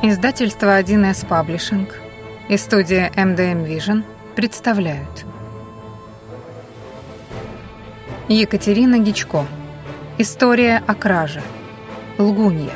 Издательство 1С Паблишинг и студия MDM Vision представляют. Екатерина Гичко. История о краже. Лгунья.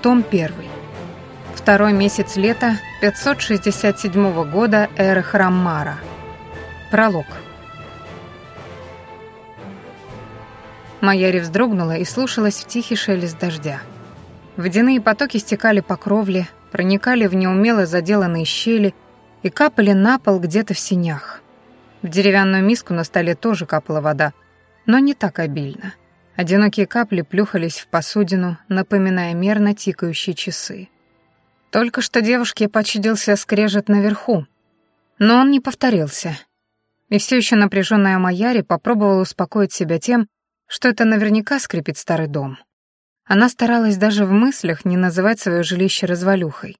Том 1 Второй месяц лета 567 года эры Храммара. Пролог. Майяри вздрогнула и слушалась в тихий шелест дождя. Водяные потоки стекали по кровле, проникали в неумело заделанные щели и капали на пол где-то в синях. В деревянную миску на столе тоже капала вода, но не так обильно. Одинокие капли плюхались в посудину, напоминая мерно тикающие часы. Только что девушке почудился скрежет наверху, но он не повторился. И все еще напряженная Маяри попробовала успокоить себя тем, что это наверняка скрипит старый дом. Она старалась даже в мыслях не называть свое жилище развалюхой.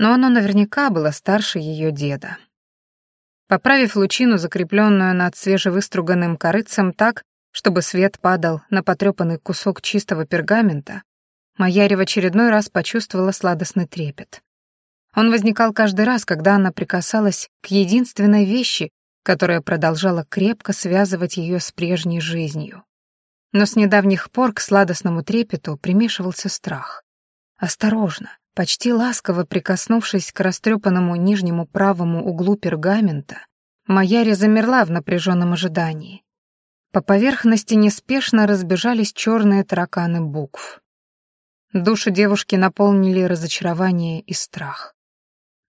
Но оно наверняка было старше ее деда. Поправив лучину, закрепленную над свежевыструганным корыцем так, чтобы свет падал на потрепанный кусок чистого пергамента, Маяри в очередной раз почувствовала сладостный трепет. Он возникал каждый раз, когда она прикасалась к единственной вещи, которая продолжала крепко связывать ее с прежней жизнью. Но с недавних пор к сладостному трепету примешивался страх. Осторожно, почти ласково прикоснувшись к растрепанному нижнему правому углу пергамента, Маяри замерла в напряженном ожидании. По поверхности неспешно разбежались черные тараканы букв. Душу девушки наполнили разочарование и страх.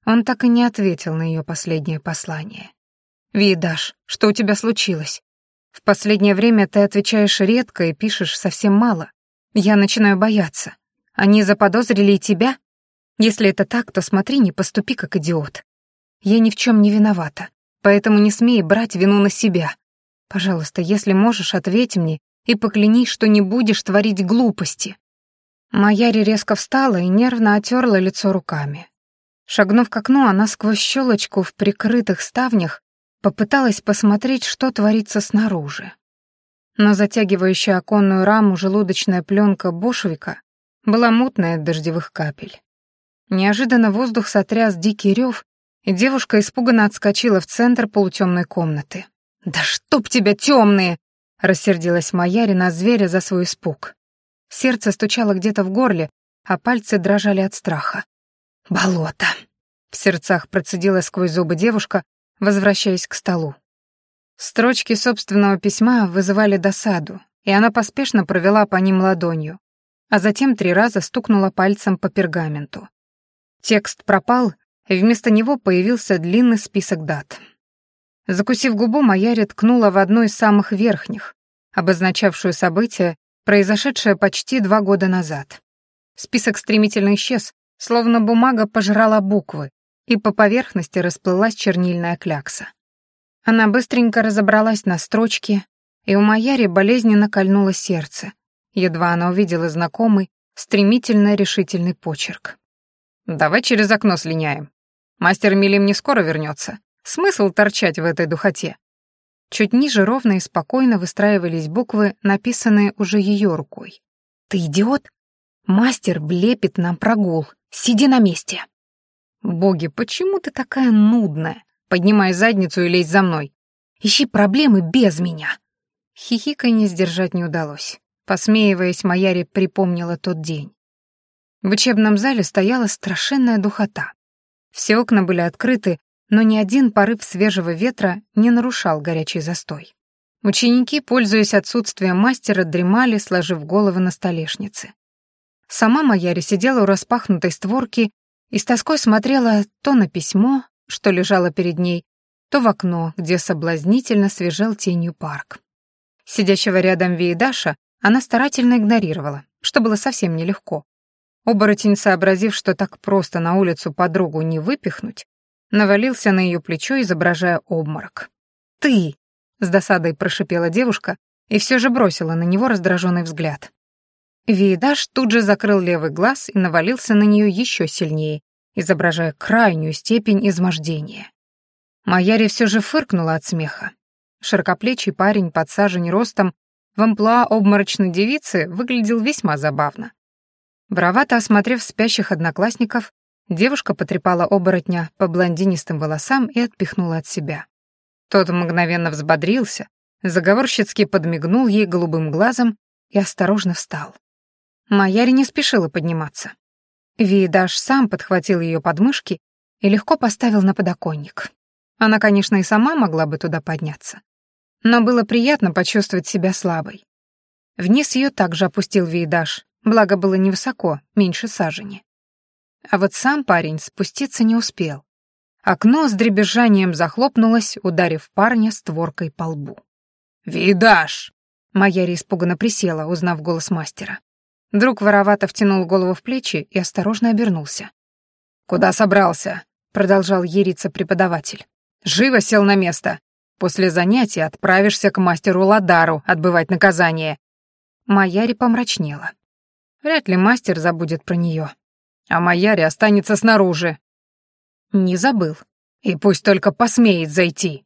Он так и не ответил на ее последнее послание. «Видаш, что у тебя случилось?» В последнее время ты отвечаешь редко и пишешь совсем мало. Я начинаю бояться. Они заподозрили и тебя? Если это так, то смотри, не поступи как идиот. Я ни в чем не виновата, поэтому не смей брать вину на себя. Пожалуйста, если можешь, ответь мне и поклянись, что не будешь творить глупости». Маяри резко встала и нервно отерла лицо руками. Шагнув к окну, она сквозь щелочку в прикрытых ставнях Попыталась посмотреть, что творится снаружи. Но затягивающая оконную раму желудочная пленка Бошвика была мутная от дождевых капель. Неожиданно воздух сотряс дикий рев, и девушка испуганно отскочила в центр полутемной комнаты. «Да чтоб тебя темные!» — рассердилась Маяри на зверя за свой испуг. Сердце стучало где-то в горле, а пальцы дрожали от страха. «Болото!» — в сердцах процедила сквозь зубы девушка, возвращаясь к столу. Строчки собственного письма вызывали досаду, и она поспешно провела по ним ладонью, а затем три раза стукнула пальцем по пергаменту. Текст пропал, и вместо него появился длинный список дат. Закусив губу, Маяри ткнула в одну из самых верхних, обозначавшую событие, произошедшее почти два года назад. Список стремительно исчез, словно бумага пожрала буквы, и по поверхности расплылась чернильная клякса. Она быстренько разобралась на строчке, и у Маяри болезненно кольнуло сердце. Едва она увидела знакомый, стремительно решительный почерк. «Давай через окно слиняем. Мастер Милим не скоро вернется. Смысл торчать в этой духоте?» Чуть ниже ровно и спокойно выстраивались буквы, написанные уже ее рукой. «Ты идиот? Мастер влепит нам прогул. Сиди на месте!» «Боги, почему ты такая нудная? Поднимай задницу и лезь за мной. Ищи проблемы без меня». Хихиканье сдержать не удалось. Посмеиваясь, Маяри припомнила тот день. В учебном зале стояла страшенная духота. Все окна были открыты, но ни один порыв свежего ветра не нарушал горячий застой. Ученики, пользуясь отсутствием мастера, дремали, сложив головы на столешнице. Сама Маяри сидела у распахнутой створки и с тоской смотрела то на письмо, что лежало перед ней, то в окно, где соблазнительно свежел тенью парк. Сидящего рядом Виедаша она старательно игнорировала, что было совсем нелегко. Оборотень, сообразив, что так просто на улицу подругу не выпихнуть, навалился на ее плечо, изображая обморок. «Ты!» — с досадой прошипела девушка и все же бросила на него раздраженный взгляд. Виедаш тут же закрыл левый глаз и навалился на нее еще сильнее, изображая крайнюю степень измождения. Маяри все же фыркнула от смеха. Широкоплечий парень под ростом в амплуа обморочной девицы выглядел весьма забавно. Бравато осмотрев спящих одноклассников, девушка потрепала оборотня по блондинистым волосам и отпихнула от себя. Тот мгновенно взбодрился, заговорщицки подмигнул ей голубым глазом и осторожно встал. Маяри не спешила подниматься. Видаш сам подхватил ее подмышки и легко поставил на подоконник. Она, конечно, и сама могла бы туда подняться. Но было приятно почувствовать себя слабой. Вниз ее также опустил Вейдаш, благо было невысоко, меньше сажени. А вот сам парень спуститься не успел. Окно с дребезжанием захлопнулось, ударив парня створкой по лбу. «Видаш!» Майяри испуганно присела, узнав голос мастера. Друг воровато втянул голову в плечи и осторожно обернулся. «Куда собрался?» — продолжал ериться преподаватель. «Живо сел на место. После занятия отправишься к мастеру Ладару отбывать наказание». Маяри помрачнела. Вряд ли мастер забудет про нее. А Маяри останется снаружи. Не забыл. И пусть только посмеет зайти.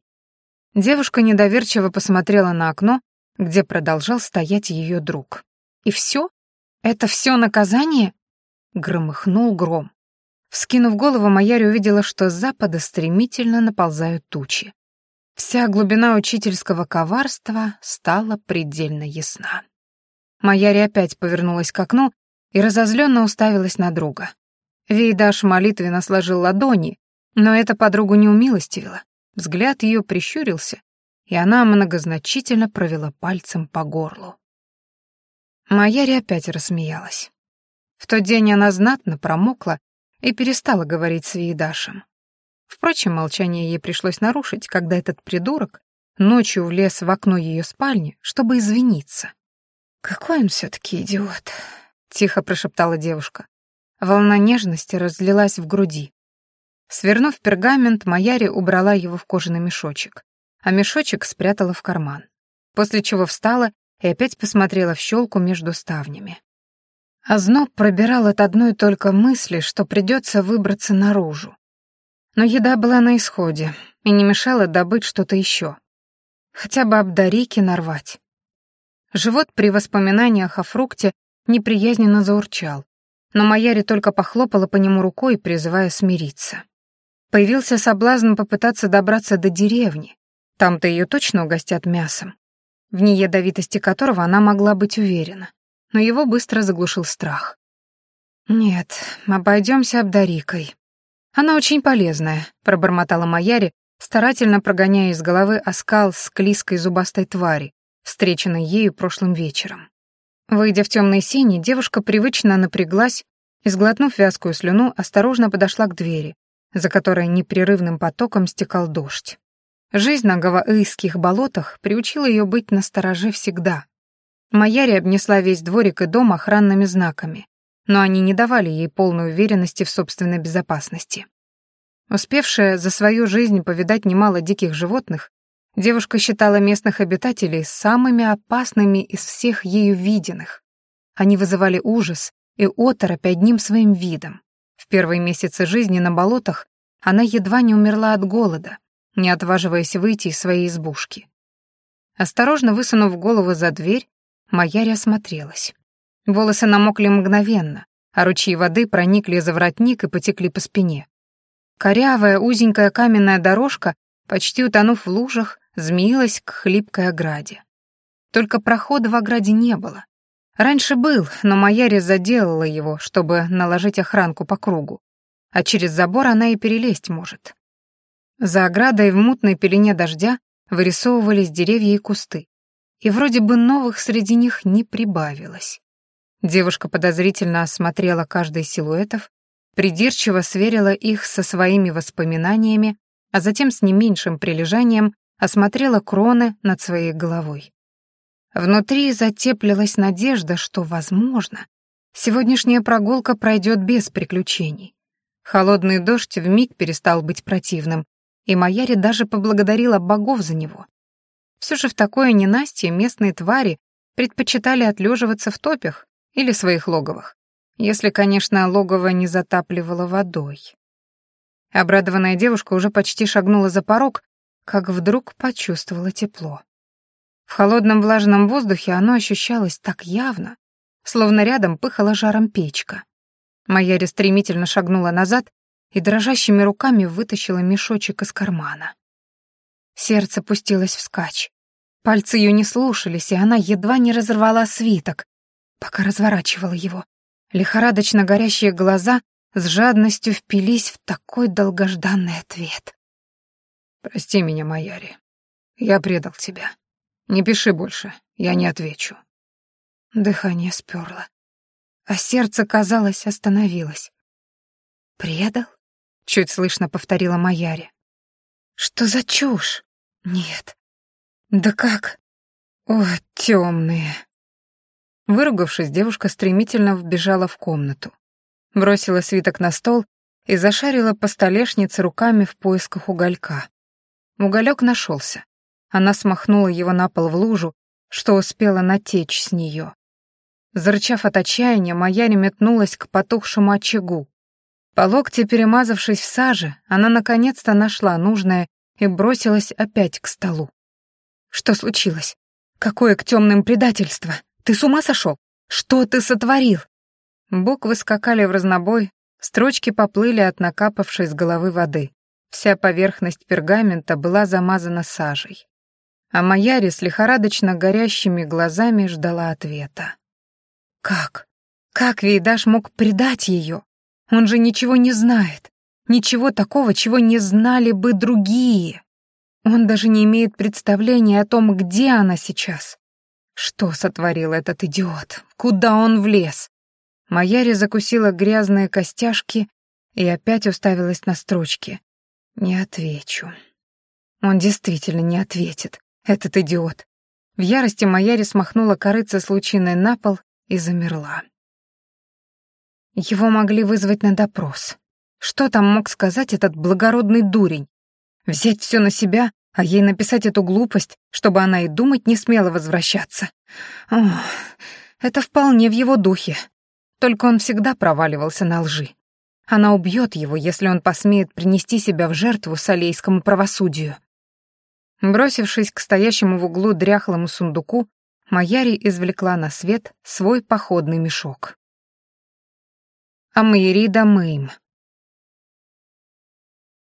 Девушка недоверчиво посмотрела на окно, где продолжал стоять ее друг. И все? Это все наказание? Громыхнул гром. Вскинув голову, Маяри увидела, что с запада стремительно наползают тучи. Вся глубина учительского коварства стала предельно ясна. Маяри опять повернулась к окну и разозленно уставилась на друга. Вейдаш молитвенно сложил ладони, но эта подругу не умилостивила. Взгляд ее прищурился, и она многозначительно провела пальцем по горлу. Маяри опять рассмеялась. В тот день она знатно промокла и перестала говорить с Вейдашем. Впрочем, молчание ей пришлось нарушить, когда этот придурок ночью влез в окно ее спальни, чтобы извиниться. «Какой он все-таки идиот», — тихо прошептала девушка. Волна нежности разлилась в груди. Свернув пергамент, Маяри убрала его в кожаный мешочек, а мешочек спрятала в карман, после чего встала и опять посмотрела в щелку между ставнями. Озноб пробирал от одной только мысли, что придется выбраться наружу. Но еда была на исходе и не мешала добыть что-то еще. Хотя бы обдарики нарвать. Живот при воспоминаниях о фрукте неприязненно заурчал, но Маяри только похлопала по нему рукой, призывая смириться. Появился соблазн попытаться добраться до деревни. Там-то ее точно угостят мясом, в неядовитости которого она могла быть уверена. Но его быстро заглушил страх. «Нет, обойдемся обдарикой», «Она очень полезная», — пробормотала Маяри, старательно прогоняя из головы оскал склизкой зубастой твари, встреченной ею прошлым вечером. Выйдя в темные сени, девушка привычно напряглась и, сглотнув вязкую слюну, осторожно подошла к двери, за которой непрерывным потоком стекал дождь. Жизнь на гаваийских болотах приучила ее быть настороже всегда. Маяри обнесла весь дворик и дом охранными знаками, но они не давали ей полной уверенности в собственной безопасности. Успевшая за свою жизнь повидать немало диких животных, девушка считала местных обитателей самыми опасными из всех ею виденных. Они вызывали ужас и оторопь одним своим видом. В первые месяцы жизни на болотах она едва не умерла от голода, не отваживаясь выйти из своей избушки. Осторожно высунув голову за дверь, Майяри осмотрелась. Волосы намокли мгновенно, а ручьи воды проникли за воротник и потекли по спине. Корявая узенькая каменная дорожка, почти утонув в лужах, змеилась к хлипкой ограде. Только прохода в ограде не было. Раньше был, но Маяри заделала его, чтобы наложить охранку по кругу. А через забор она и перелезть может. За оградой в мутной пелене дождя вырисовывались деревья и кусты. И вроде бы новых среди них не прибавилось. Девушка подозрительно осмотрела каждый из силуэтов, придирчиво сверила их со своими воспоминаниями, а затем с не меньшим прилежанием осмотрела кроны над своей головой. Внутри затеплилась надежда, что, возможно, сегодняшняя прогулка пройдет без приключений. Холодный дождь вмиг перестал быть противным, и Маяри даже поблагодарила богов за него. Все же в такое ненастье местные твари предпочитали отлеживаться в топях или своих логовах, если, конечно, логово не затапливало водой. Обрадованная девушка уже почти шагнула за порог, как вдруг почувствовала тепло. В холодном влажном воздухе оно ощущалось так явно, словно рядом пыхала жаром печка. Майяри стремительно шагнула назад и дрожащими руками вытащила мешочек из кармана. Сердце пустилось вскачь. Пальцы ее не слушались, и она едва не разорвала свиток, пока разворачивала его. Лихорадочно горящие глаза с жадностью впились в такой долгожданный ответ. «Прости меня, Майяри. Я предал тебя. Не пиши больше, я не отвечу». Дыхание сперло, а сердце, казалось, остановилось. «Предал?» — чуть слышно повторила Майяри. «Что за чушь? Нет. Да как? О, темные!» Выругавшись, девушка стремительно вбежала в комнату. Бросила свиток на стол и зашарила по столешнице руками в поисках уголька. Уголек нашелся. Она смахнула его на пол в лужу, что успела натечь с нее. Зарычав от отчаяния, Маяри метнулась к потухшему очагу. По локте перемазавшись в саже, она наконец-то нашла нужное и бросилась опять к столу. «Что случилось? Какое к темным предательство? Ты с ума сошел? Что ты сотворил?» Буквы скакали в разнобой, строчки поплыли от накапавшей с головы воды. Вся поверхность пергамента была замазана сажей. А Маяри с лихорадочно горящими глазами ждала ответа. Как? Как Вейдаш мог предать ее? Он же ничего не знает. Ничего такого, чего не знали бы другие. Он даже не имеет представления о том, где она сейчас. Что сотворил этот идиот? Куда он влез? Маяри закусила грязные костяшки и опять уставилась на строчки. «Не отвечу». Он действительно не ответит, этот идиот. В ярости Маяри смахнула корыца с лучиной на пол и замерла. Его могли вызвать на допрос. Что там мог сказать этот благородный дурень? Взять все на себя, а ей написать эту глупость, чтобы она и думать не смела возвращаться. Ох, это вполне в его духе. Только он всегда проваливался на лжи. Она убьет его, если он посмеет принести себя в жертву салейскому правосудию. Бросившись к стоящему в углу дряхлому сундуку, Маяри извлекла на свет свой походный мешок. «Амаири да Мэйм»,